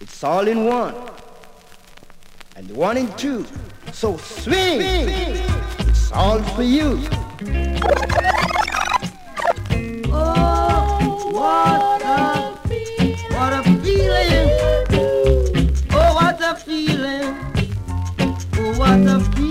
It's all in one. And one in two. So swing. It's all for you. Oh, what a, what a feeling. Oh, what a feeling. Oh, what a feeling.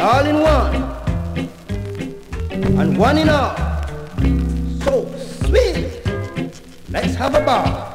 All in one. And one in all. So swing. Let's have a bar.